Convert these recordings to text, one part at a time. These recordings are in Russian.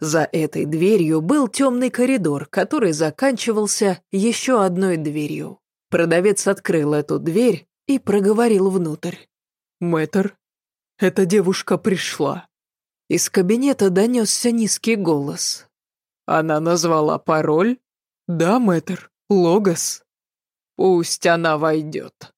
За этой дверью был темный коридор, который заканчивался еще одной дверью. Продавец открыл эту дверь и проговорил внутрь. «Мэтр, эта девушка пришла». Из кабинета донесся низкий голос. «Она назвала пароль?» «Да, мэтр, Логос». «Пусть она войдет».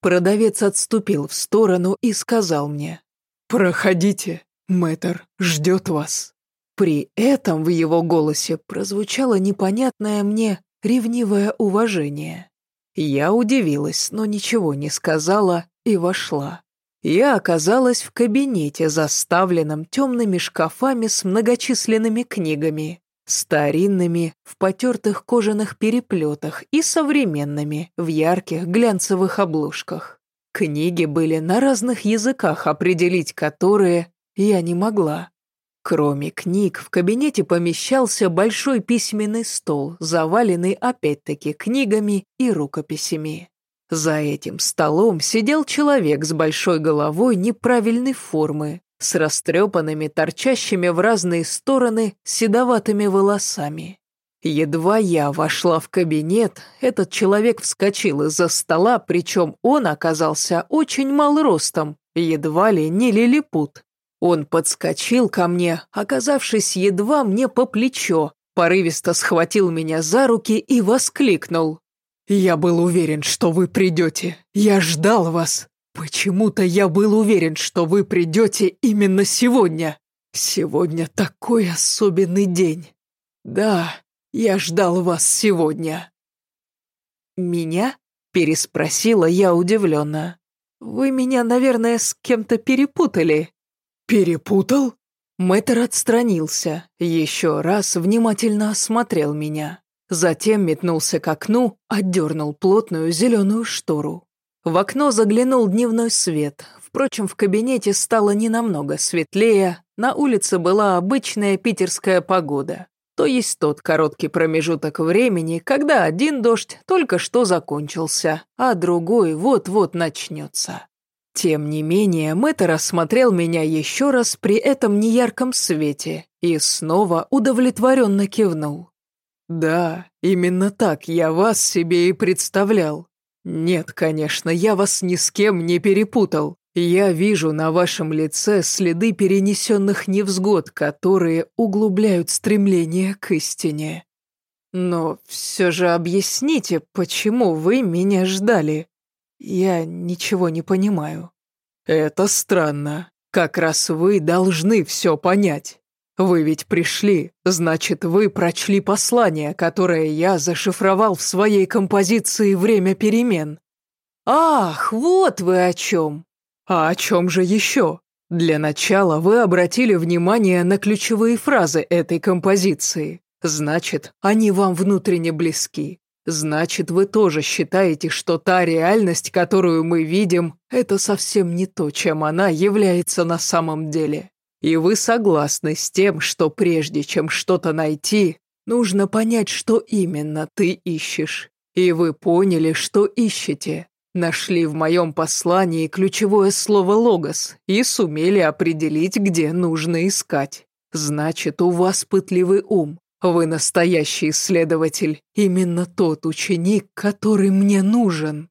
Продавец отступил в сторону и сказал мне. «Проходите, мэтр ждет вас». При этом в его голосе прозвучало непонятное мне ревнивое уважение. Я удивилась, но ничего не сказала и вошла. Я оказалась в кабинете, заставленном темными шкафами с многочисленными книгами, старинными, в потертых кожаных переплетах и современными, в ярких глянцевых обложках. Книги были на разных языках, определить которые я не могла. Кроме книг, в кабинете помещался большой письменный стол, заваленный опять-таки книгами и рукописями. За этим столом сидел человек с большой головой неправильной формы, с растрепанными, торчащими в разные стороны седоватыми волосами. Едва я вошла в кабинет, этот человек вскочил из-за стола, причем он оказался очень мал ростом, едва ли не лилипут. Он подскочил ко мне, оказавшись едва мне по плечо, порывисто схватил меня за руки и воскликнул. «Я был уверен, что вы придете. Я ждал вас. Почему-то я был уверен, что вы придете именно сегодня. Сегодня такой особенный день. Да, я ждал вас сегодня». «Меня?» – переспросила я удивленно. «Вы меня, наверное, с кем-то перепутали». «Перепутал?» Мэтр отстранился, еще раз внимательно осмотрел меня. Затем метнулся к окну, отдернул плотную зеленую штору. В окно заглянул дневной свет. Впрочем, в кабинете стало не намного светлее, на улице была обычная питерская погода. То есть тот короткий промежуток времени, когда один дождь только что закончился, а другой вот-вот начнется. Тем не менее, мэтр осмотрел меня еще раз при этом неярком свете и снова удовлетворенно кивнул. «Да, именно так я вас себе и представлял. Нет, конечно, я вас ни с кем не перепутал. Я вижу на вашем лице следы перенесенных невзгод, которые углубляют стремление к истине. Но все же объясните, почему вы меня ждали?» Я ничего не понимаю. Это странно. Как раз вы должны все понять. Вы ведь пришли, значит, вы прочли послание, которое я зашифровал в своей композиции «Время перемен». Ах, вот вы о чем. А о чем же еще? Для начала вы обратили внимание на ключевые фразы этой композиции. Значит, они вам внутренне близки. Значит, вы тоже считаете, что та реальность, которую мы видим, это совсем не то, чем она является на самом деле. И вы согласны с тем, что прежде чем что-то найти, нужно понять, что именно ты ищешь. И вы поняли, что ищете. Нашли в моем послании ключевое слово «логос» и сумели определить, где нужно искать. Значит, у вас пытливый ум, вы настоящий исследователь, именно тот ученик, который мне нужен».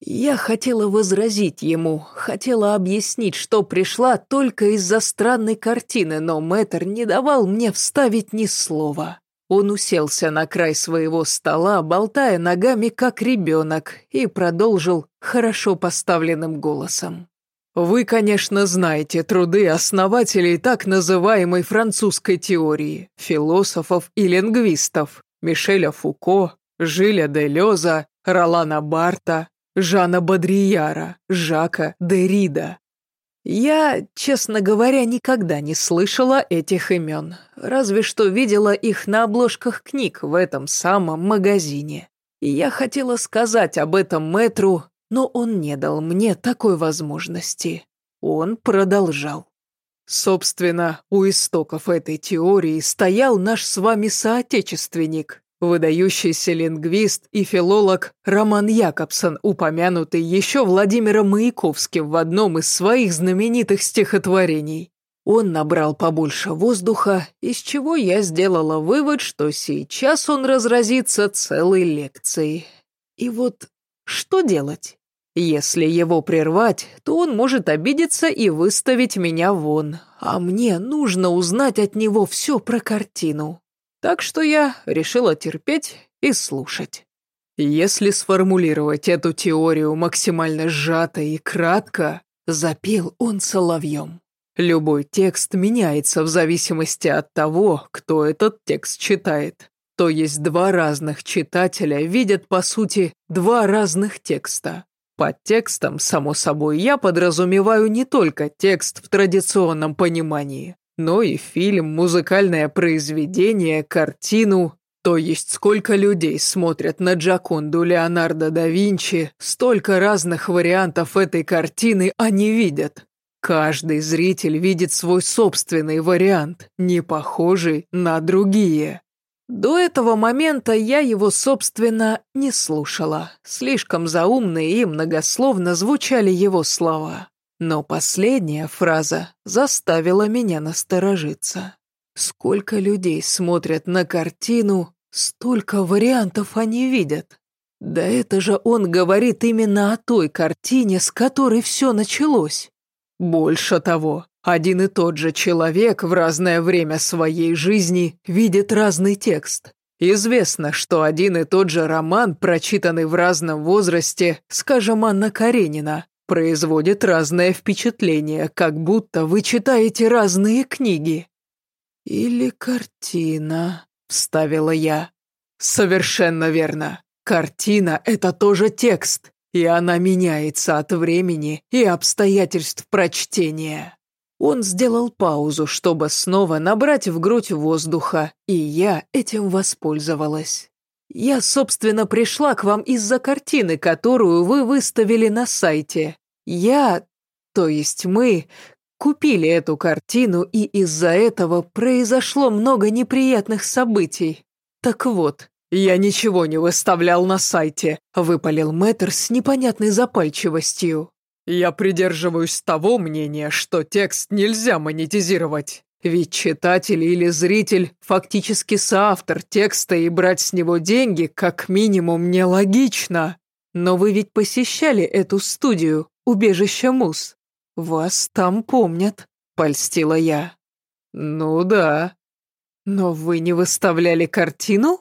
Я хотела возразить ему, хотела объяснить, что пришла только из-за странной картины, но мэтр не давал мне вставить ни слова. Он уселся на край своего стола, болтая ногами, как ребенок, и продолжил хорошо поставленным голосом. Вы, конечно, знаете труды основателей так называемой французской теории, философов и лингвистов Мишеля Фуко, Жиля де Леза, Ролана Барта, Жана Бодрияра, Жака Дерида. Я, честно говоря, никогда не слышала этих имен, разве что видела их на обложках книг в этом самом магазине. И я хотела сказать об этом мэтру, но он не дал мне такой возможности. Он продолжал. Собственно, у истоков этой теории стоял наш с вами соотечественник, выдающийся лингвист и филолог Роман Якобсон, упомянутый еще Владимиром Маяковским в одном из своих знаменитых стихотворений. Он набрал побольше воздуха, из чего я сделала вывод, что сейчас он разразится целой лекцией. И вот что делать? Если его прервать, то он может обидеться и выставить меня вон, а мне нужно узнать от него все про картину. Так что я решила терпеть и слушать. Если сформулировать эту теорию максимально сжато и кратко, запел он соловьем. Любой текст меняется в зависимости от того, кто этот текст читает. То есть два разных читателя видят, по сути, два разных текста. Под текстом, само собой, я подразумеваю не только текст в традиционном понимании, но и фильм, музыкальное произведение, картину, то есть сколько людей смотрят на Джаконду Леонардо да Винчи, столько разных вариантов этой картины они видят. Каждый зритель видит свой собственный вариант, не похожий на другие. До этого момента я его, собственно, не слушала. Слишком заумные и многословно звучали его слова. Но последняя фраза заставила меня насторожиться. Сколько людей смотрят на картину, столько вариантов они видят. Да это же он говорит именно о той картине, с которой все началось. Больше того, один и тот же человек в разное время своей жизни видит разный текст. Известно, что один и тот же роман, прочитанный в разном возрасте, скажем, Анна Каренина, производит разное впечатление, как будто вы читаете разные книги. «Или картина», — вставила я. «Совершенно верно. Картина — это тоже текст и она меняется от времени и обстоятельств прочтения. Он сделал паузу, чтобы снова набрать в грудь воздуха, и я этим воспользовалась. Я, собственно, пришла к вам из-за картины, которую вы выставили на сайте. Я, то есть мы, купили эту картину, и из-за этого произошло много неприятных событий. Так вот, «Я ничего не выставлял на сайте», — выпалил Мэтр с непонятной запальчивостью. «Я придерживаюсь того мнения, что текст нельзя монетизировать. Ведь читатель или зритель фактически соавтор текста и брать с него деньги как минимум нелогично. Но вы ведь посещали эту студию, убежище Мус. Вас там помнят», — польстила я. «Ну да». «Но вы не выставляли картину?»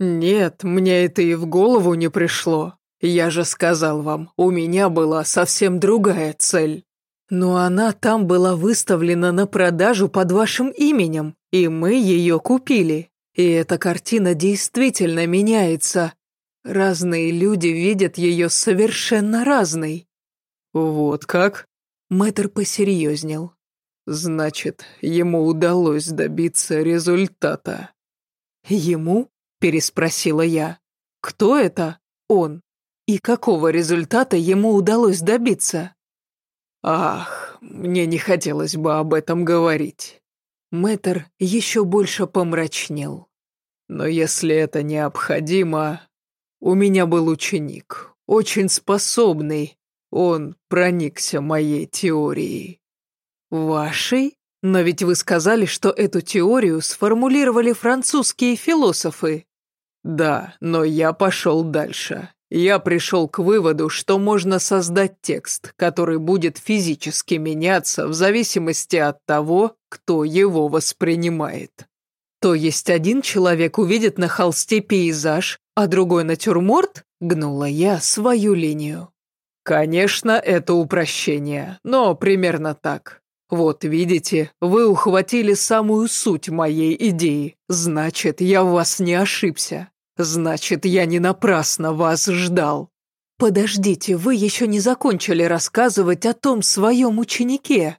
«Нет, мне это и в голову не пришло. Я же сказал вам, у меня была совсем другая цель. Но она там была выставлена на продажу под вашим именем, и мы ее купили. И эта картина действительно меняется. Разные люди видят ее совершенно разной». «Вот как?» Мэтр посерьезнел. «Значит, ему удалось добиться результата». «Ему?» переспросила я. «Кто это? Он? И какого результата ему удалось добиться?» «Ах, мне не хотелось бы об этом говорить». Мэтр еще больше помрачнел. «Но если это необходимо, у меня был ученик, очень способный, он проникся моей теорией». «Вашей? Но ведь вы сказали, что эту теорию сформулировали французские философы». Да, но я пошел дальше. Я пришел к выводу, что можно создать текст, который будет физически меняться в зависимости от того, кто его воспринимает. То есть один человек увидит на холсте пейзаж, а другой натюрморт? Гнула я свою линию. Конечно, это упрощение, но примерно так. Вот видите, вы ухватили самую суть моей идеи, значит, я в вас не ошибся. Значит, я не напрасно вас ждал. Подождите, вы еще не закончили рассказывать о том своем ученике.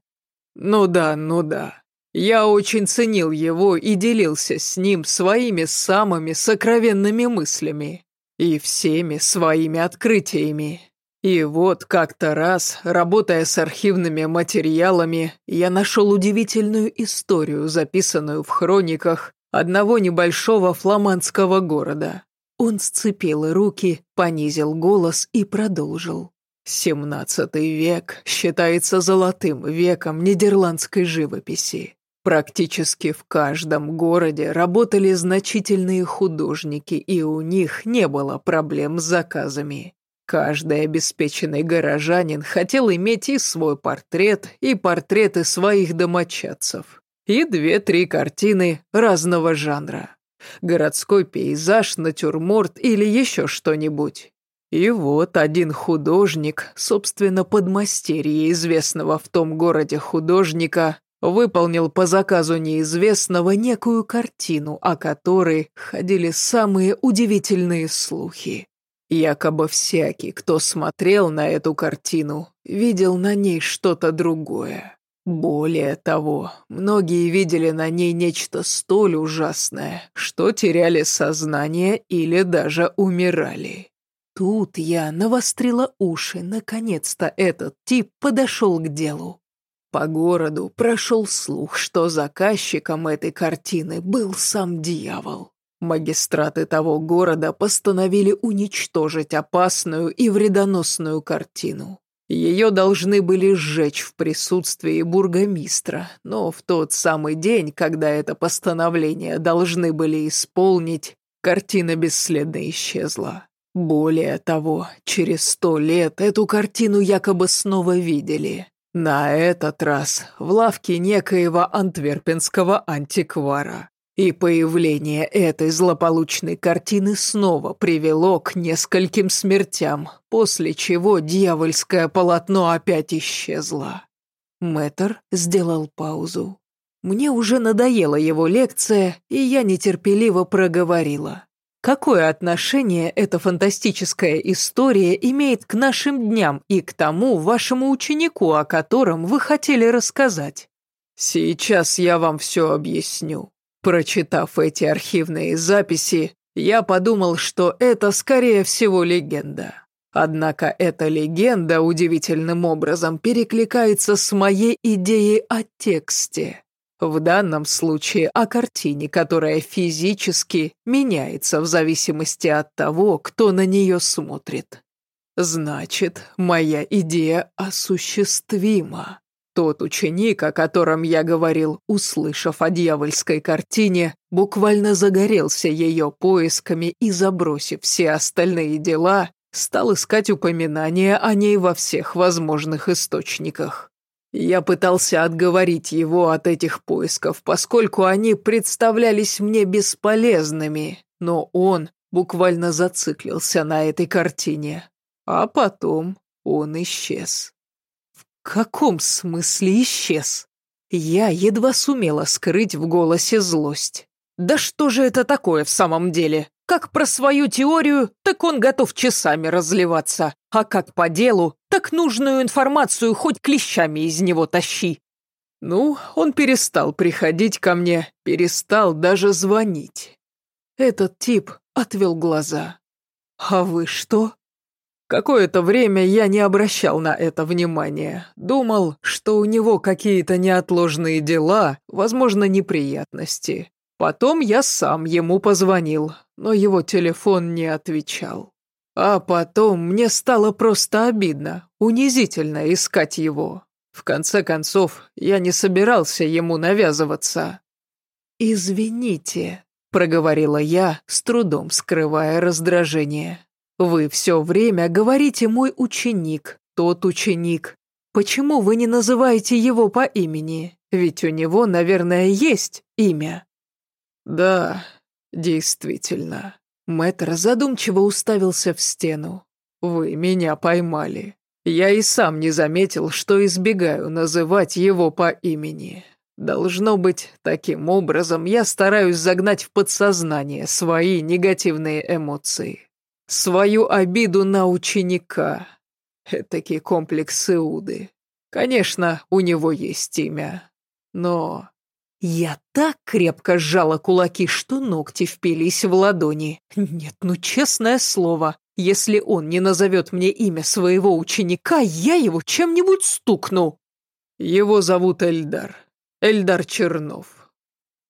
Ну да, ну да. Я очень ценил его и делился с ним своими самыми сокровенными мыслями и всеми своими открытиями. И вот как-то раз, работая с архивными материалами, я нашел удивительную историю, записанную в хрониках одного небольшого фламандского города. Он сцепил руки, понизил голос и продолжил. Семнадцатый век считается золотым веком нидерландской живописи. Практически в каждом городе работали значительные художники, и у них не было проблем с заказами. Каждый обеспеченный горожанин хотел иметь и свой портрет, и портреты своих домочадцев, и две-три картины разного жанра. Городской пейзаж, натюрморт или еще что-нибудь. И вот один художник, собственно, подмастерье известного в том городе художника, выполнил по заказу неизвестного некую картину, о которой ходили самые удивительные слухи. Якобы всякий, кто смотрел на эту картину, видел на ней что-то другое. Более того, многие видели на ней нечто столь ужасное, что теряли сознание или даже умирали. Тут я навострила уши, наконец-то этот тип подошел к делу. По городу прошел слух, что заказчиком этой картины был сам дьявол. Магистраты того города постановили уничтожить опасную и вредоносную картину. Ее должны были сжечь в присутствии бургомистра, но в тот самый день, когда это постановление должны были исполнить, картина бесследно исчезла. Более того, через сто лет эту картину якобы снова видели. На этот раз в лавке некоего антверпенского антиквара. И появление этой злополучной картины снова привело к нескольким смертям, после чего дьявольское полотно опять исчезло. Мэтр сделал паузу. Мне уже надоела его лекция, и я нетерпеливо проговорила. Какое отношение эта фантастическая история имеет к нашим дням и к тому вашему ученику, о котором вы хотели рассказать? Сейчас я вам все объясню. Прочитав эти архивные записи, я подумал, что это, скорее всего, легенда. Однако эта легенда удивительным образом перекликается с моей идеей о тексте. В данном случае о картине, которая физически меняется в зависимости от того, кто на нее смотрит. Значит, моя идея осуществима. Тот ученик, о котором я говорил, услышав о дьявольской картине, буквально загорелся ее поисками и, забросив все остальные дела, стал искать упоминания о ней во всех возможных источниках. Я пытался отговорить его от этих поисков, поскольку они представлялись мне бесполезными, но он буквально зациклился на этой картине. А потом он исчез. Каком смысле исчез? Я едва сумела скрыть в голосе злость. Да что же это такое в самом деле? Как про свою теорию, так он готов часами разливаться. А как по делу, так нужную информацию хоть клещами из него тащи. Ну, он перестал приходить ко мне, перестал даже звонить. Этот тип отвел глаза. А вы что? Какое-то время я не обращал на это внимания. Думал, что у него какие-то неотложные дела, возможно, неприятности. Потом я сам ему позвонил, но его телефон не отвечал. А потом мне стало просто обидно, унизительно искать его. В конце концов, я не собирался ему навязываться. «Извините», — проговорила я, с трудом скрывая раздражение. «Вы все время говорите «мой ученик», «тот ученик». Почему вы не называете его по имени? Ведь у него, наверное, есть имя». «Да, действительно». Мэтр задумчиво уставился в стену. «Вы меня поймали. Я и сам не заметил, что избегаю называть его по имени. Должно быть, таким образом я стараюсь загнать в подсознание свои негативные эмоции. Свою обиду на ученика. Этакий комплекс Иуды. Конечно, у него есть имя. Но я так крепко сжала кулаки, что ногти впились в ладони. Нет, ну честное слово, если он не назовет мне имя своего ученика, я его чем-нибудь стукну. Его зовут Эльдар. Эльдар Чернов.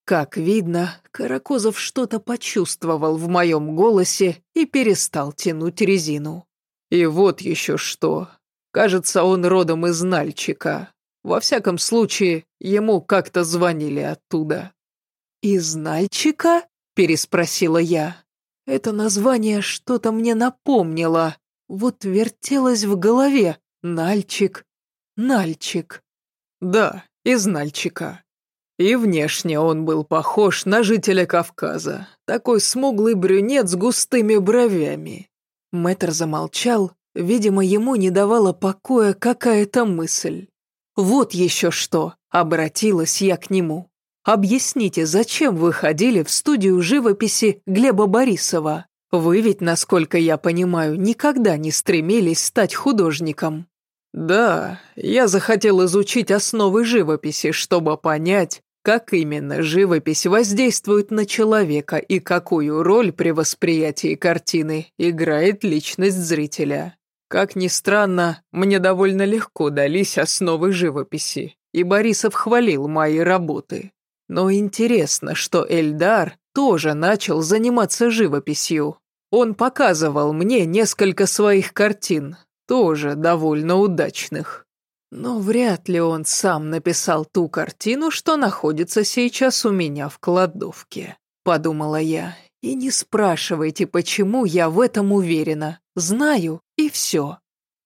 Как видно, Каракозов что-то почувствовал в моем голосе и перестал тянуть резину. И вот еще что. Кажется, он родом из Нальчика. Во всяком случае, ему как-то звонили оттуда». «Из Нальчика?» – переспросила я. Это название что-то мне напомнило. Вот вертелось в голове. Нальчик. Нальчик. Да, из Нальчика. И внешне он был похож на жителя Кавказа. Такой смуглый брюнет с густыми бровями. Мэтр замолчал. Видимо, ему не давала покоя какая-то мысль. «Вот еще что!» — обратилась я к нему. «Объясните, зачем вы ходили в студию живописи Глеба Борисова? Вы ведь, насколько я понимаю, никогда не стремились стать художником». «Да, я захотел изучить основы живописи, чтобы понять, как именно живопись воздействует на человека и какую роль при восприятии картины играет личность зрителя. Как ни странно, мне довольно легко дались основы живописи, и Борисов хвалил мои работы. Но интересно, что Эльдар тоже начал заниматься живописью. Он показывал мне несколько своих картин, тоже довольно удачных. Но вряд ли он сам написал ту картину, что находится сейчас у меня в кладовке, подумала я. И не спрашивайте, почему я в этом уверена. Знаю, и все.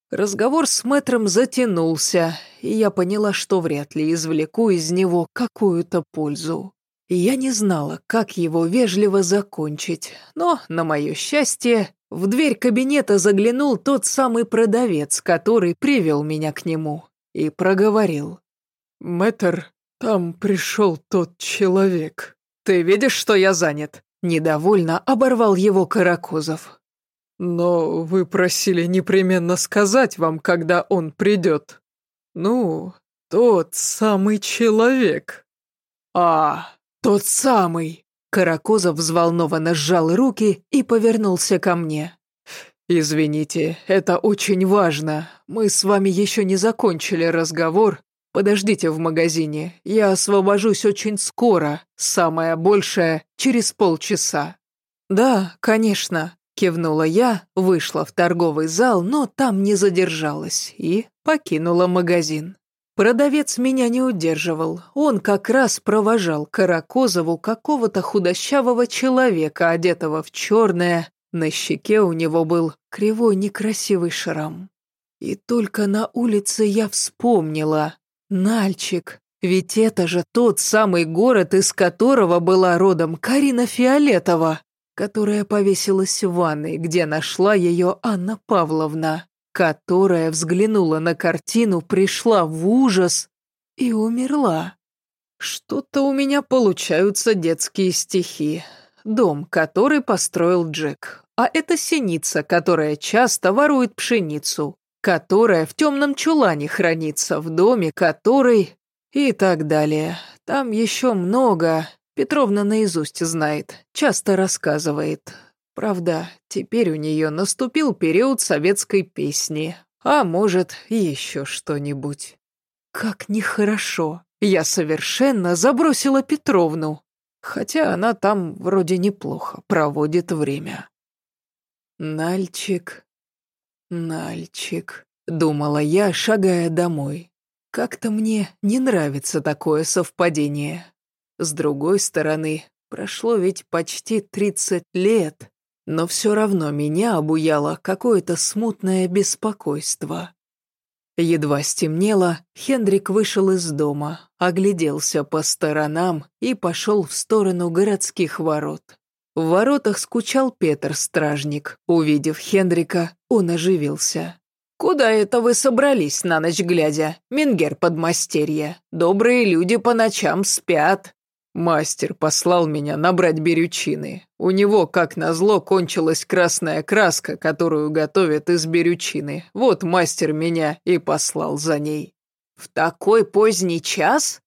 Разговор с мэтром затянулся, и я поняла, что вряд ли извлеку из него какую-то пользу. я не знала, как его вежливо закончить, но, на мое счастье, в дверь кабинета заглянул тот самый продавец, который привел меня к нему, и проговорил. «Мэтр, там пришел тот человек. Ты видишь, что я занят?» Недовольно оборвал его Каракозов. «Но вы просили непременно сказать вам, когда он придет. Ну, тот самый человек». «А, тот самый!» Каракозов взволнованно сжал руки и повернулся ко мне. «Извините, это очень важно. Мы с вами еще не закончили разговор. Подождите в магазине. Я освобожусь очень скоро, самое большее через полчаса». «Да, конечно», Кивнула я, вышла в торговый зал, но там не задержалась и покинула магазин. Продавец меня не удерживал. Он как раз провожал Каракозову какого-то худощавого человека, одетого в черное. На щеке у него был кривой некрасивый шрам. И только на улице я вспомнила. Нальчик. Ведь это же тот самый город, из которого была родом Карина Фиолетова которая повесилась в ванной, где нашла ее Анна Павловна, которая взглянула на картину, пришла в ужас и умерла. Что-то у меня получаются детские стихи. Дом, который построил Джек. А это синица, которая часто ворует пшеницу, которая в темном чулане хранится, в доме который... И так далее. Там еще много, Петровна наизусть знает, часто рассказывает. Правда, теперь у нее наступил период советской песни, а может, еще что-нибудь. Как нехорошо. Я совершенно забросила Петровну. Хотя она там вроде неплохо проводит время. Нальчик, Нальчик, думала я, шагая домой. Как-то мне не нравится такое совпадение. С другой стороны, прошло ведь почти 30 лет, но все равно меня обуяло какое-то смутное беспокойство. Едва стемнело, Хендрик вышел из дома, огляделся по сторонам и пошел в сторону городских ворот. В воротах скучал Петр, стражник. Увидев Хендрика, он оживился. «Куда это вы собрались на ночь глядя, Мингер подмастерье? Добрые люди по ночам спят». Мастер послал меня набрать берючины. У него, как назло, кончилась красная краска, которую готовят из берючины. Вот мастер меня и послал за ней. В такой поздний час?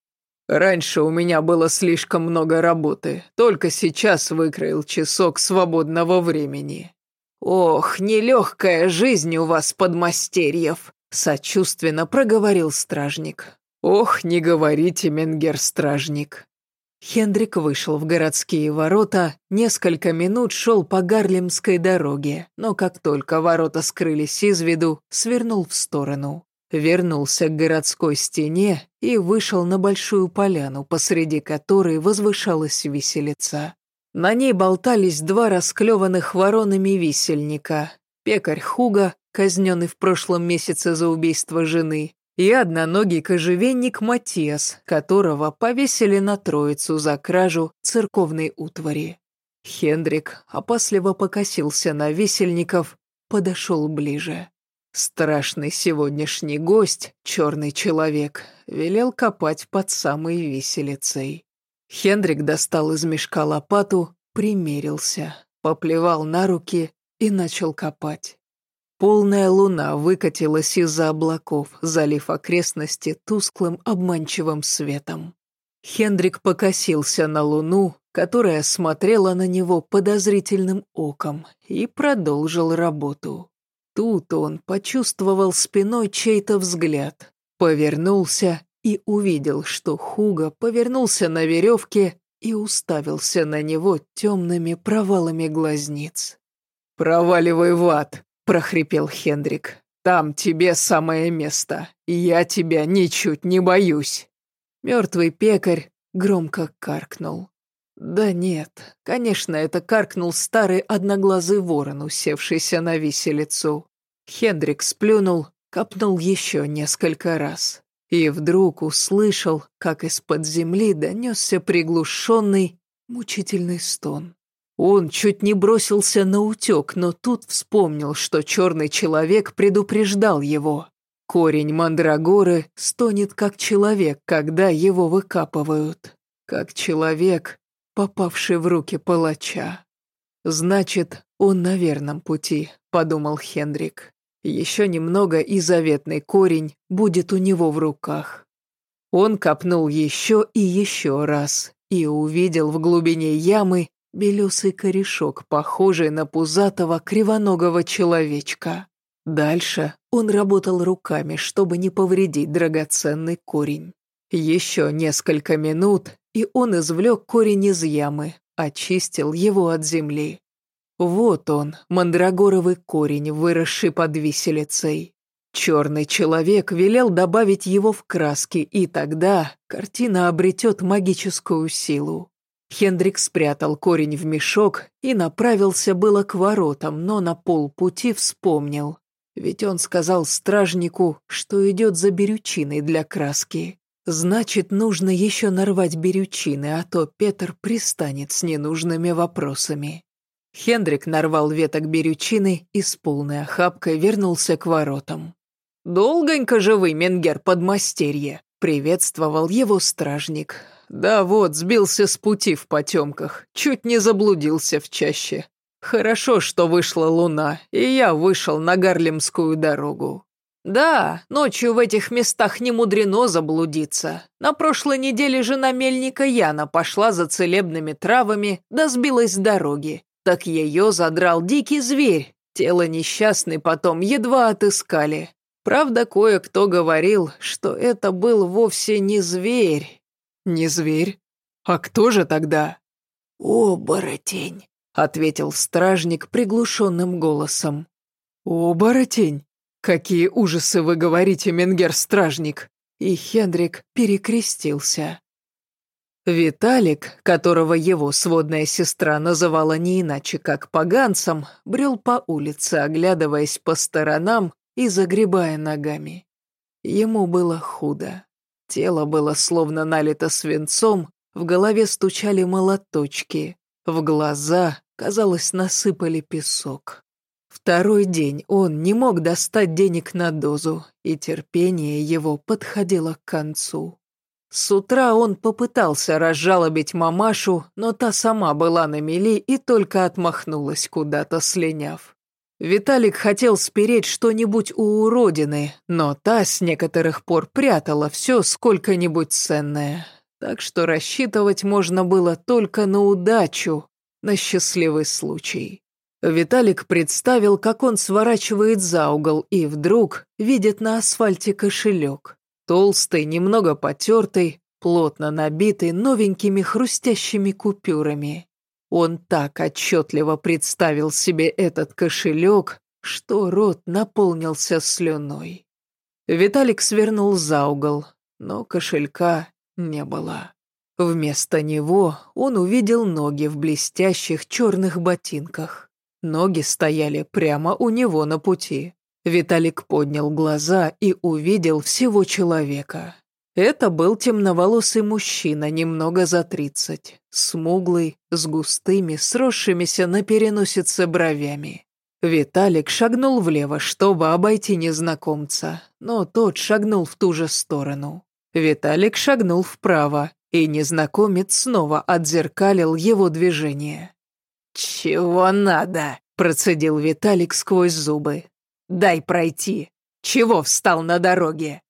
Раньше у меня было слишком много работы. Только сейчас выкроил часок свободного времени. Ох, нелегкая жизнь у вас, подмастерьев, сочувственно проговорил стражник. Ох, не говорите, Менгер-стражник. Хендрик вышел в городские ворота, несколько минут шел по Гарлемской дороге, но как только ворота скрылись из виду, свернул в сторону. Вернулся к городской стене и вышел на большую поляну, посреди которой возвышалась виселица. На ней болтались два расклеванных воронами висельника. Пекарь Хуга, казненный в прошлом месяце за убийство жены, и одноногий кожевенник Матиас, которого повесили на троицу за кражу церковной утвари. Хендрик опасливо покосился на висельников, подошел ближе. Страшный сегодняшний гость, черный человек, велел копать под самой виселицей. Хендрик достал из мешка лопату, примерился, поплевал на руки и начал копать. Полная луна выкатилась из-за облаков, залив окрестности тусклым обманчивым светом. Хендрик покосился на луну, которая смотрела на него подозрительным оком, и продолжил работу. Тут он почувствовал спиной чей-то взгляд, повернулся и увидел, что Хуга повернулся на веревке и уставился на него темными провалами глазниц. «Проваливай в ад!» Прохрипел Хендрик. «Там тебе самое место, я тебя ничуть не боюсь». Мертвый пекарь громко каркнул. Да нет, конечно, это каркнул старый одноглазый ворон, усевшийся на виселицу. Хендрик сплюнул, копнул еще несколько раз. И вдруг услышал, как из-под земли донесся приглушенный, мучительный стон. Он чуть не бросился на утек, но тут вспомнил, что черный человек предупреждал его. Корень мандрагоры стонет как человек, когда его выкапывают. Как человек, попавший в руки палача. «Значит, он на верном пути», — подумал Хендрик. «Еще немного, и заветный корень будет у него в руках». Он копнул еще и еще раз и увидел в глубине ямы белесый корешок, похожий на пузатого кривоногого человечка. Дальше он работал руками, чтобы не повредить драгоценный корень. Еще несколько минут, и он извлек корень из ямы, очистил его от земли. Вот он, мандрагоровый корень, выросший под виселицей. Черный человек велел добавить его в краски, и тогда картина обретет магическую силу. Хендрик спрятал корень в мешок и направился было к воротам, но на полпути вспомнил. Ведь он сказал стражнику, что идет за берючиной для краски. Значит, нужно еще нарвать берючины, а то Петр пристанет с ненужными вопросами. Хендрик нарвал веток берючины и с полной охапкой вернулся к воротам. «Долгонько же вы, Менгер, подмастерье!» — приветствовал его стражник. Да вот, сбился с пути в потемках, чуть не заблудился в чаще. Хорошо, что вышла луна, и я вышел на Гарлемскую дорогу. Да, ночью в этих местах не мудрено заблудиться. На прошлой неделе жена мельника Яна пошла за целебными травами, да сбилась с дороги. Так ее задрал дикий зверь. Тело несчастной потом едва отыскали. Правда, кое-кто говорил, что это был вовсе не зверь, «Не зверь? А кто же тогда?» «Оборотень», — ответил стражник приглушенным голосом. «Оборотень? Какие ужасы вы говорите, Менгер-стражник!» И Хендрик перекрестился. Виталик, которого его сводная сестра называла не иначе как поганцем, брел по улице, оглядываясь по сторонам и загребая ногами. Ему было худо. Тело было словно налито свинцом, в голове стучали молоточки, в глаза, казалось, насыпали песок. Второй день он не мог достать денег на дозу, и терпение его подходило к концу. С утра он попытался разжалобить мамашу, но та сама была на мели и только отмахнулась куда-то, слиняв. Виталик хотел спереть что-нибудь у уродины, но та с некоторых пор прятала все сколько-нибудь ценное. Так что рассчитывать можно было только на удачу, на счастливый случай. Виталик представил, как он сворачивает за угол и вдруг видит на асфальте кошелек. Толстый, немного потертый, плотно набитый новенькими хрустящими купюрами. Он так отчетливо представил себе этот кошелек, что рот наполнился слюной. Виталик свернул за угол, но кошелька не было. Вместо него он увидел ноги в блестящих черных ботинках. Ноги стояли прямо у него на пути. Виталик поднял глаза и увидел всего человека. Это был темноволосый мужчина, немного за тридцать, смуглый, с густыми, сросшимися на переносице бровями. Виталик шагнул влево, чтобы обойти незнакомца, но тот шагнул в ту же сторону. Виталик шагнул вправо, и незнакомец снова отзеркалил его движение. «Чего надо?» – процедил Виталик сквозь зубы. Дай пройти. Чего встал на дороге?»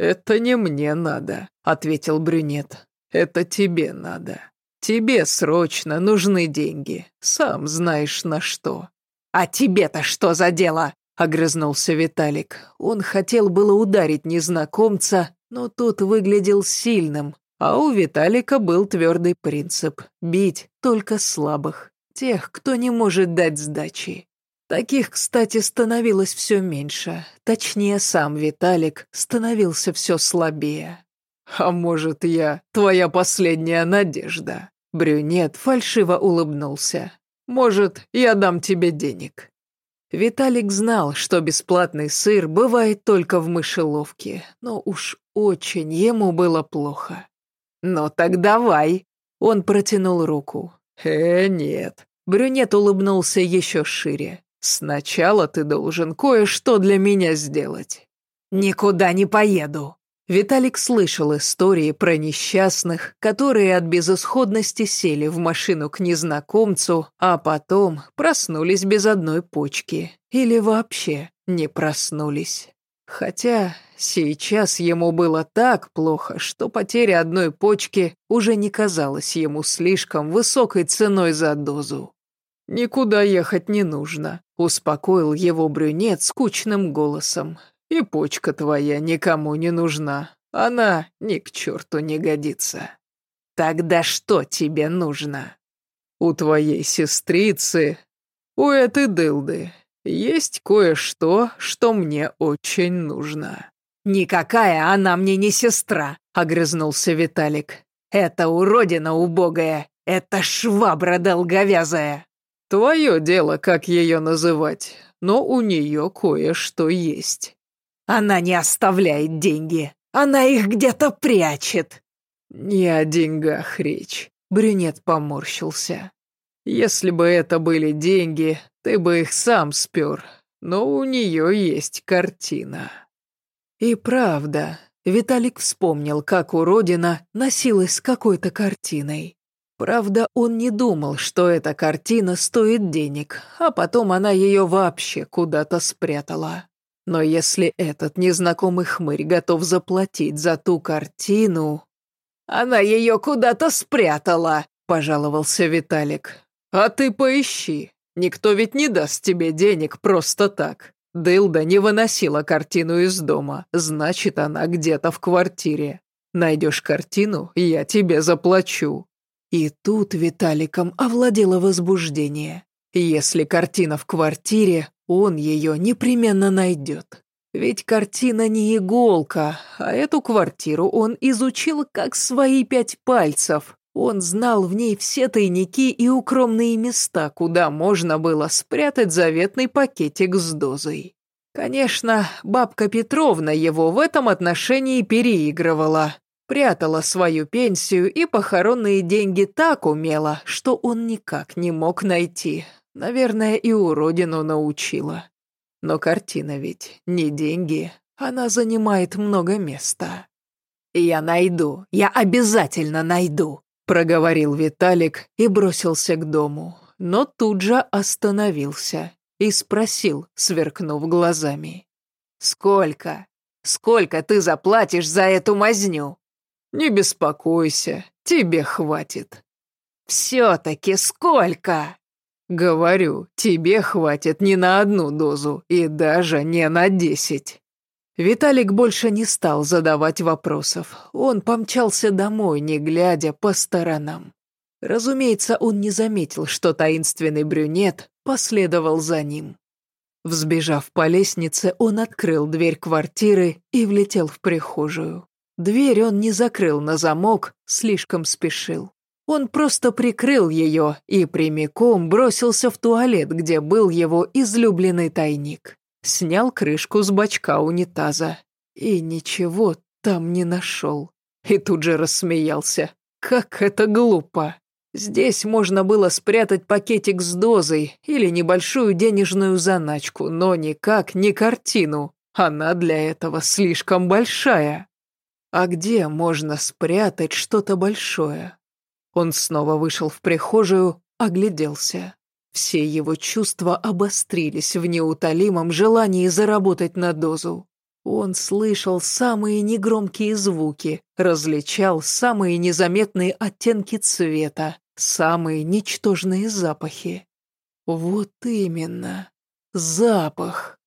«Это не мне надо», — ответил брюнет. «Это тебе надо. Тебе срочно нужны деньги. Сам знаешь на что». «А тебе-то что за дело?» — огрызнулся Виталик. Он хотел было ударить незнакомца, но тот выглядел сильным, а у Виталика был твердый принцип — бить только слабых, тех, кто не может дать сдачи. Таких, кстати, становилось все меньше. Точнее, сам Виталик становился все слабее. «А может, я твоя последняя надежда?» Брюнет фальшиво улыбнулся. «Может, я дам тебе денег?» Виталик знал, что бесплатный сыр бывает только в мышеловке, но уж очень ему было плохо. «Ну так давай!» Он протянул руку. «Э, нет». Брюнет улыбнулся еще шире. Сначала ты должен кое-что для меня сделать. Никуда не поеду. Виталик слышал истории про несчастных, которые от безысходности сели в машину к незнакомцу, а потом проснулись без одной почки. Или вообще не проснулись. Хотя сейчас ему было так плохо, что потеря одной почки уже не казалась ему слишком высокой ценой за дозу. «Никуда ехать не нужно», — успокоил его брюнет скучным голосом. «И почка твоя никому не нужна. Она ни к черту не годится». «Тогда что тебе нужно?» «У твоей сестрицы, у этой дылды, есть кое-что, что мне очень нужно». «Никакая она мне не сестра», — огрызнулся Виталик. «Это уродина убогая, это швабра долговязая». Твое дело, как ее называть, но у нее кое-что есть. Она не оставляет деньги, она их где-то прячет. Не о деньгах речь. Брюнет поморщился. Если бы это были деньги, ты бы их сам спер, но у нее есть картина. И правда, Виталик вспомнил, как уродина носилась с какой-то картиной. Правда, он не думал, что эта картина стоит денег, а потом она ее вообще куда-то спрятала. Но если этот незнакомый хмырь готов заплатить за ту картину... «Она ее куда-то спрятала», — пожаловался Виталик. «А ты поищи. Никто ведь не даст тебе денег просто так. Дылда не выносила картину из дома, значит, она где-то в квартире. Найдешь картину, я тебе заплачу». И тут Виталиком овладело возбуждение. Если картина в квартире, он ее непременно найдет. Ведь картина не иголка, а эту квартиру он изучил как свои пять пальцев. Он знал в ней все тайники и укромные места, куда можно было спрятать заветный пакетик с дозой. Конечно, бабка Петровна его в этом отношении переигрывала прятала свою пенсию и похоронные деньги так умело, что он никак не мог найти. Наверное, и уродину научила. Но картина ведь не деньги, она занимает много места. «Я найду, я обязательно найду», — проговорил Виталик и бросился к дому, но тут же остановился и спросил, сверкнув глазами. «Сколько? Сколько ты заплатишь за эту мазню?» «Не беспокойся, тебе хватит». «Все-таки сколько?» «Говорю, тебе хватит не на одну дозу и даже не на десять». Виталик больше не стал задавать вопросов. Он помчался домой, не глядя по сторонам. Разумеется, он не заметил, что таинственный брюнет последовал за ним. Взбежав по лестнице, он открыл дверь квартиры и влетел в прихожую. Дверь он не закрыл на замок, слишком спешил. Он просто прикрыл ее и прямиком бросился в туалет, где был его излюбленный тайник. Снял крышку с бачка унитаза и ничего там не нашел. И тут же рассмеялся. Как это глупо. Здесь можно было спрятать пакетик с дозой или небольшую денежную заначку, но никак не картину. Она для этого слишком большая. А где можно спрятать что-то большое? Он снова вышел в прихожую, огляделся. Все его чувства обострились в неутолимом желании заработать на дозу. Он слышал самые негромкие звуки, различал самые незаметные оттенки цвета, самые ничтожные запахи. Вот именно, запах.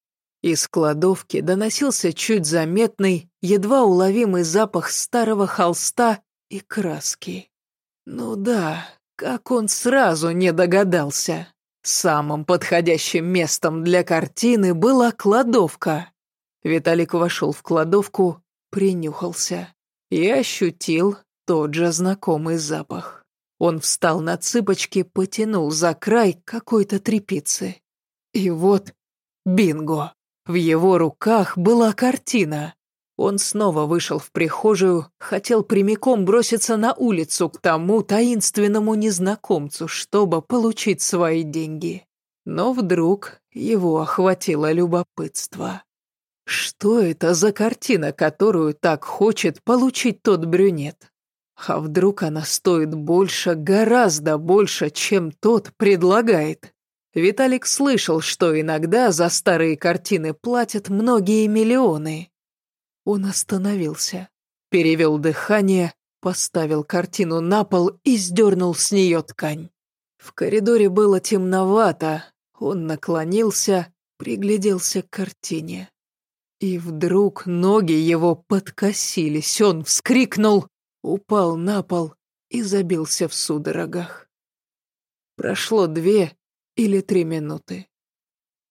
Из кладовки доносился чуть заметный, едва уловимый запах старого холста и краски. Ну да, как он сразу не догадался. Самым подходящим местом для картины была кладовка. Виталик вошел в кладовку, принюхался и ощутил тот же знакомый запах. Он встал на цыпочки, потянул за край какой-то трепицы. И вот бинго! В его руках была картина. Он снова вышел в прихожую, хотел прямиком броситься на улицу к тому таинственному незнакомцу, чтобы получить свои деньги. Но вдруг его охватило любопытство. Что это за картина, которую так хочет получить тот брюнет? А вдруг она стоит больше, гораздо больше, чем тот предлагает? Виталик слышал, что иногда за старые картины платят многие миллионы. Он остановился, перевел дыхание, поставил картину на пол и сдернул с нее ткань. В коридоре было темновато, он наклонился, пригляделся к картине. И вдруг ноги его подкосились, он вскрикнул, упал на пол и забился в судорогах. Прошло две или три минуты.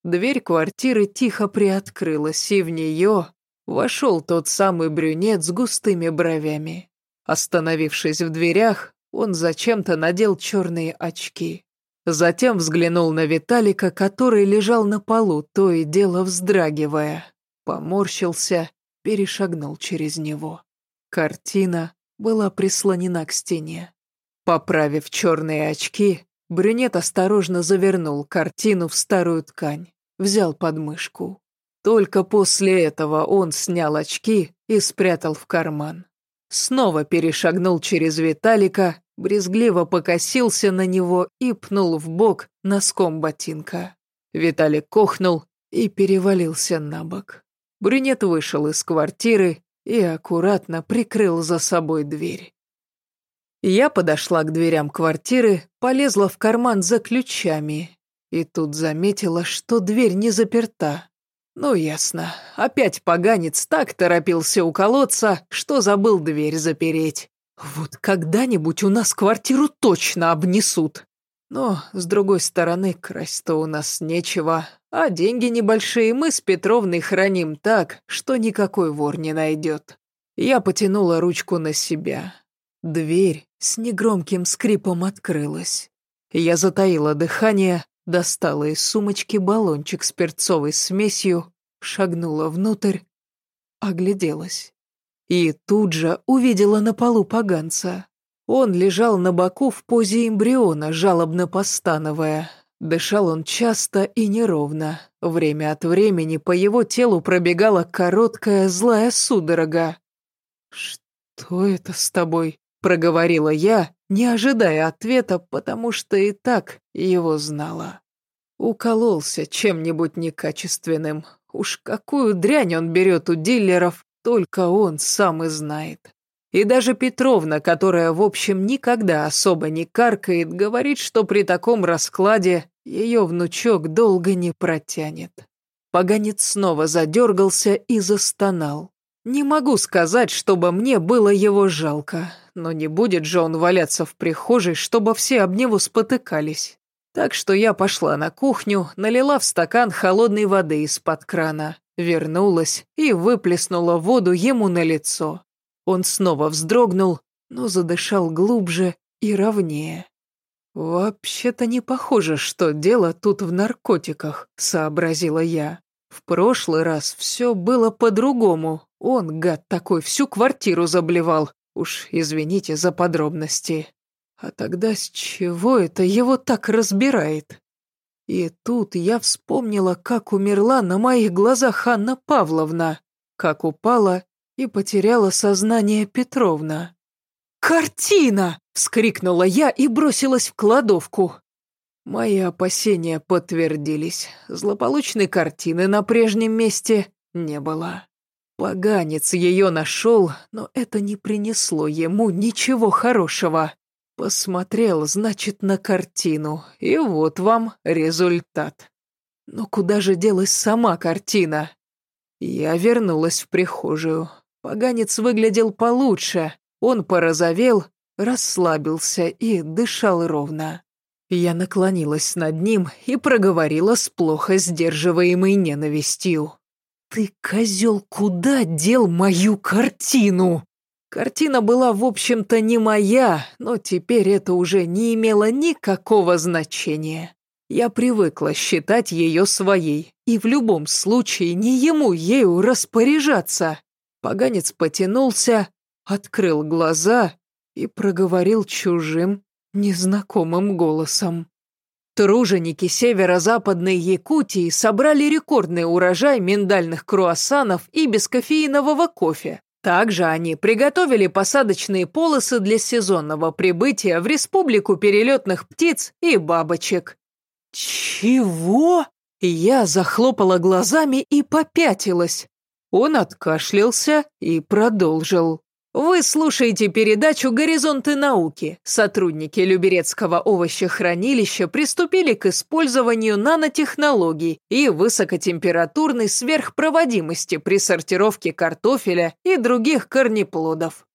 Дверь квартиры тихо приоткрылась, и в нее Вошел тот самый брюнет с густыми бровями. Остановившись в дверях, он зачем-то надел черные очки. Затем взглянул на Виталика, который лежал на полу, то и дело вздрагивая. Поморщился, перешагнул через него. Картина была прислонена к стене. Поправив черные очки, брюнет осторожно завернул картину в старую ткань, взял подмышку. Только после этого он снял очки и спрятал в карман. Снова перешагнул через Виталика, брезгливо покосился на него и пнул в бок носком ботинка. Виталик кохнул и перевалился на бок. Брюнет вышел из квартиры и аккуратно прикрыл за собой дверь. Я подошла к дверям квартиры, полезла в карман за ключами и тут заметила, что дверь не заперта. Ну, ясно. Опять поганец так торопился уколоться, что забыл дверь запереть. Вот когда-нибудь у нас квартиру точно обнесут. Но, с другой стороны, красть-то у нас нечего, а деньги небольшие мы с Петровной храним так, что никакой вор не найдет. Я потянула ручку на себя. Дверь с негромким скрипом открылась. Я затаила дыхание, достала из сумочки баллончик с перцовой смесью, шагнула внутрь, огляделась. И тут же увидела на полу поганца. Он лежал на боку в позе эмбриона, жалобно постановая. Дышал он часто и неровно. Время от времени по его телу пробегала короткая злая судорога. «Что это с тобой?» — проговорила я, не ожидая ответа, потому что и так его знала. Укололся чем-нибудь некачественным. Уж какую дрянь он берет у дилеров, только он сам и знает. И даже Петровна, которая, в общем, никогда особо не каркает, говорит, что при таком раскладе ее внучок долго не протянет. Поганец снова задергался и застонал. Не могу сказать, чтобы мне было его жалко, но не будет же он валяться в прихожей, чтобы все об него спотыкались. Так что я пошла на кухню, налила в стакан холодной воды из-под крана, вернулась и выплеснула воду ему на лицо. Он снова вздрогнул, но задышал глубже и ровнее. «Вообще-то не похоже, что дело тут в наркотиках», — сообразила я. «В прошлый раз все было по-другому. Он, гад такой, всю квартиру заблевал. Уж извините за подробности. А тогда с чего это его так разбирает?» И тут я вспомнила, как умерла на моих глазах Анна Павловна, как упала и потеряла сознание Петровна. «Картина!» — вскрикнула я и бросилась в кладовку. Мои опасения подтвердились. Злополучной картины на прежнем месте не было. Поганец ее нашел, но это не принесло ему ничего хорошего. Посмотрел, значит, на картину, и вот вам результат. Но куда же делась сама картина? Я вернулась в прихожую. Поганец выглядел получше, он порозовел, расслабился и дышал ровно. Я наклонилась над ним и проговорила с плохо сдерживаемой ненавистью. «Ты, козел, куда дел мою картину?» Картина была, в общем-то, не моя, но теперь это уже не имело никакого значения. Я привыкла считать ее своей, и в любом случае не ему ею распоряжаться. Поганец потянулся, открыл глаза и проговорил чужим, незнакомым голосом. Труженики северо-западной Якутии собрали рекордный урожай миндальных круассанов и бескофеинового кофе. Также они приготовили посадочные полосы для сезонного прибытия в республику перелетных птиц и бабочек. «Чего?» Я захлопала глазами и попятилась. Он откашлялся и продолжил. Вы слушаете передачу «Горизонты науки». Сотрудники Люберецкого овощехранилища приступили к использованию нанотехнологий и высокотемпературной сверхпроводимости при сортировке картофеля и других корнеплодов.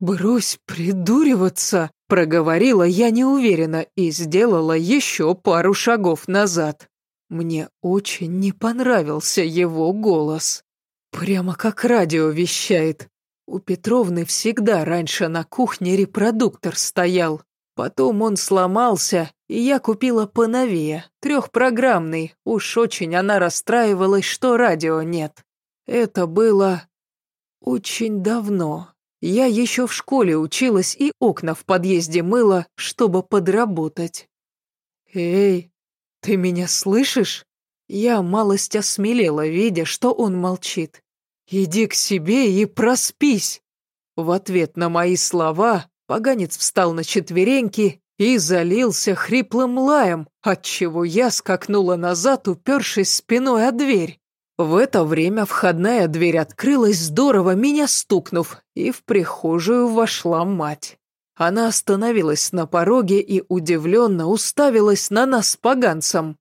«Брось придуриваться», — проговорила я неуверенно и сделала еще пару шагов назад. Мне очень не понравился его голос. Прямо как радио вещает. У Петровны всегда раньше на кухне репродуктор стоял. Потом он сломался, и я купила поновее, трехпрограммный. Уж очень она расстраивалась, что радио нет. Это было очень давно. Я еще в школе училась и окна в подъезде мыла, чтобы подработать. «Эй, ты меня слышишь?» Я малость осмелела, видя, что он молчит. «Иди к себе и проспись!» В ответ на мои слова поганец встал на четвереньки и залился хриплым лаем, отчего я скакнула назад, упершись спиной о дверь. В это время входная дверь открылась здорово, меня стукнув, и в прихожую вошла мать. Она остановилась на пороге и удивленно уставилась на нас с поганцем.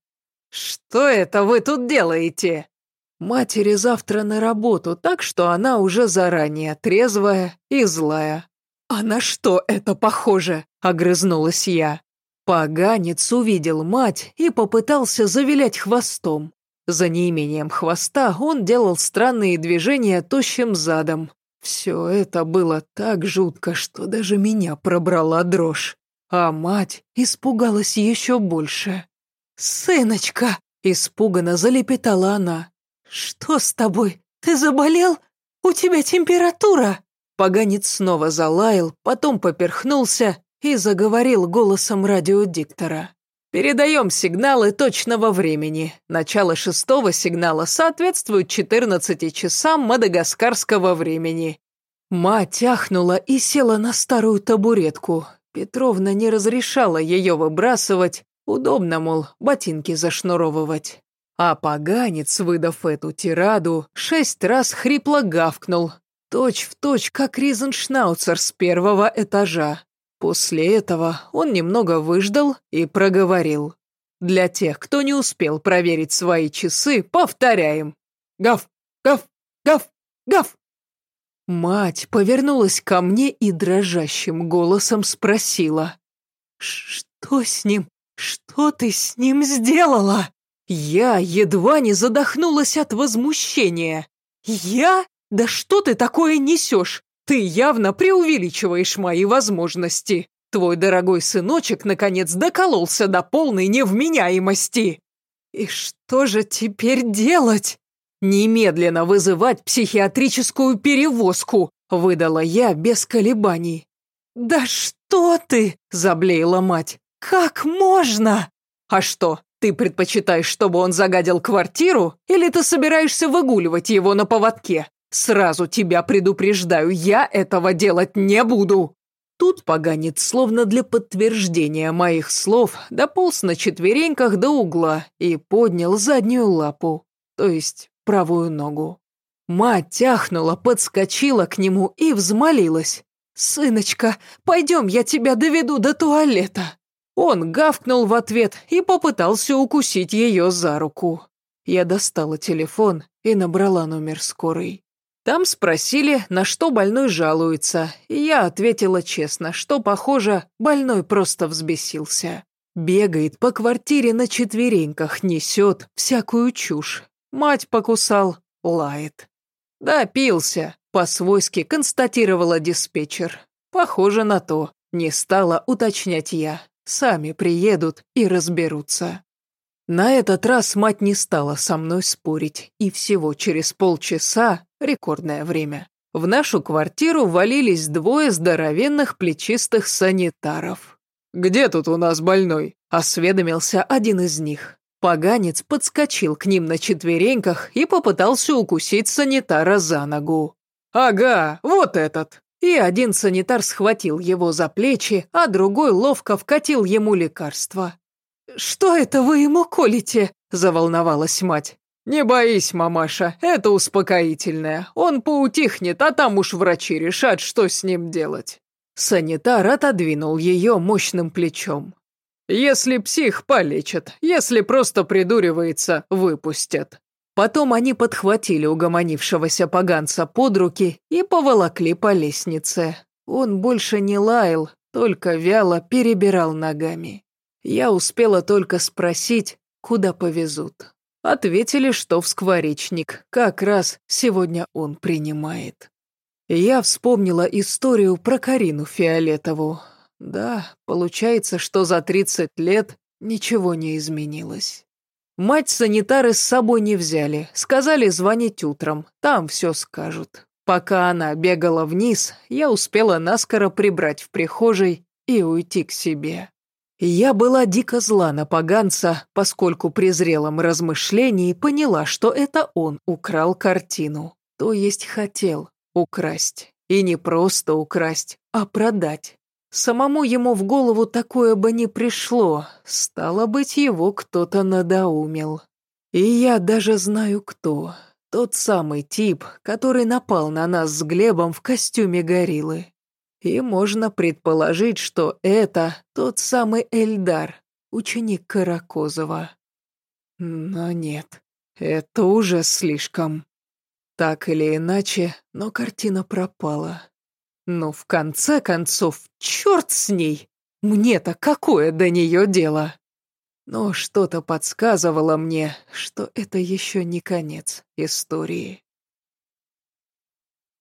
«Что это вы тут делаете?» Матери завтра на работу, так что она уже заранее трезвая и злая. «А на что это похоже?» – огрызнулась я. Поганец увидел мать и попытался завилять хвостом. За неимением хвоста он делал странные движения тощим задом. Все это было так жутко, что даже меня пробрала дрожь. А мать испугалась еще больше. «Сыночка!» – испуганно залепетала она. «Что с тобой? Ты заболел? У тебя температура?» Поганец снова залаял, потом поперхнулся и заговорил голосом радиодиктора. «Передаем сигналы точного времени. Начало шестого сигнала соответствует 14 часам мадагаскарского времени». Мать ахнула и села на старую табуретку. Петровна не разрешала ее выбрасывать. Удобно, мол, ботинки зашнуровывать. А поганец, выдав эту тираду, шесть раз хрипло гавкнул, точь в точь, как Ризеншнауцер с первого этажа. После этого он немного выждал и проговорил. Для тех, кто не успел проверить свои часы, повторяем. Гав, гав, гав, гав. Мать повернулась ко мне и дрожащим голосом спросила. «Что с ним? Что ты с ним сделала?» Я едва не задохнулась от возмущения. «Я? Да что ты такое несешь? Ты явно преувеличиваешь мои возможности. Твой дорогой сыночек, наконец, докололся до полной невменяемости. И что же теперь делать? Немедленно вызывать психиатрическую перевозку, выдала я без колебаний. Да что ты, заблеяла мать. Как можно? А что, ты предпочитаешь, чтобы он загадил квартиру, или ты собираешься выгуливать его на поводке? Сразу тебя предупреждаю, я этого делать не буду. Тут поганец, словно для подтверждения моих слов, дополз на четвереньках до угла и поднял заднюю лапу, то есть правую ногу. Мать тяхнула, подскочила к нему и взмолилась. «Сыночка, пойдем, я тебя доведу до туалета». Он гавкнул в ответ и попытался укусить ее за руку. Я достала телефон и набрала номер скорой. Там спросили, на что больной жалуется, и я ответила честно, что, похоже, больной просто взбесился. Бегает по квартире на четвереньках, несет всякую чушь. Мать покусал, лает. Да, пился, по-свойски констатировала диспетчер. Похоже на то, не стала уточнять я. Сами приедут и разберутся. На этот раз мать не стала со мной спорить, и всего через полчаса, рекордное время, в нашу квартиру валились двое здоровенных плечистых санитаров. «Где тут у нас больной?» – осведомился один из них. Поганец подскочил к ним на четвереньках и попытался укусить санитара за ногу. «Ага, вот этот!» И один санитар схватил его за плечи, а другой ловко вкатил ему лекарство. «Что это вы ему колите?» – заволновалась мать. «Не боись, мамаша, это успокоительное. Он поутихнет, а там уж врачи решат, что с ним делать». Санитар отодвинул ее мощным плечом. «Если псих, полечат. Если просто придуривается, выпустят». Потом они подхватили угомонившегося поганца под руки и поволокли по лестнице. Он больше не лаял, только вяло перебирал ногами. Я успела только спросить, куда повезут. Ответили, что в скворечник, как раз сегодня он принимает. Я вспомнила историю про Карину Фиолетову. Да, получается, что за 30 лет ничего не изменилось. Мать санитары с собой не взяли, сказали звонить утром, там все скажут. Пока она бегала вниз, я успела наскоро прибрать в прихожей и уйти к себе. Я была дико зла на поганца, поскольку при зрелом размышлении поняла, что это он украл картину. То есть хотел украсть. И не просто украсть, а продать. Самому ему в голову такое бы не пришло. Стало быть, его кто-то надоумил. И я даже знаю кто. Тот самый тип, который напал на нас с Глебом в костюме гориллы. И можно предположить, что это тот самый Эльдар, ученик Каракозова. Но нет, это уже слишком. Так или иначе, но картина пропала. Но в конце концов, черт с ней! Мне-то какое до нее дело? Но что-то подсказывало мне, что это еще не конец истории.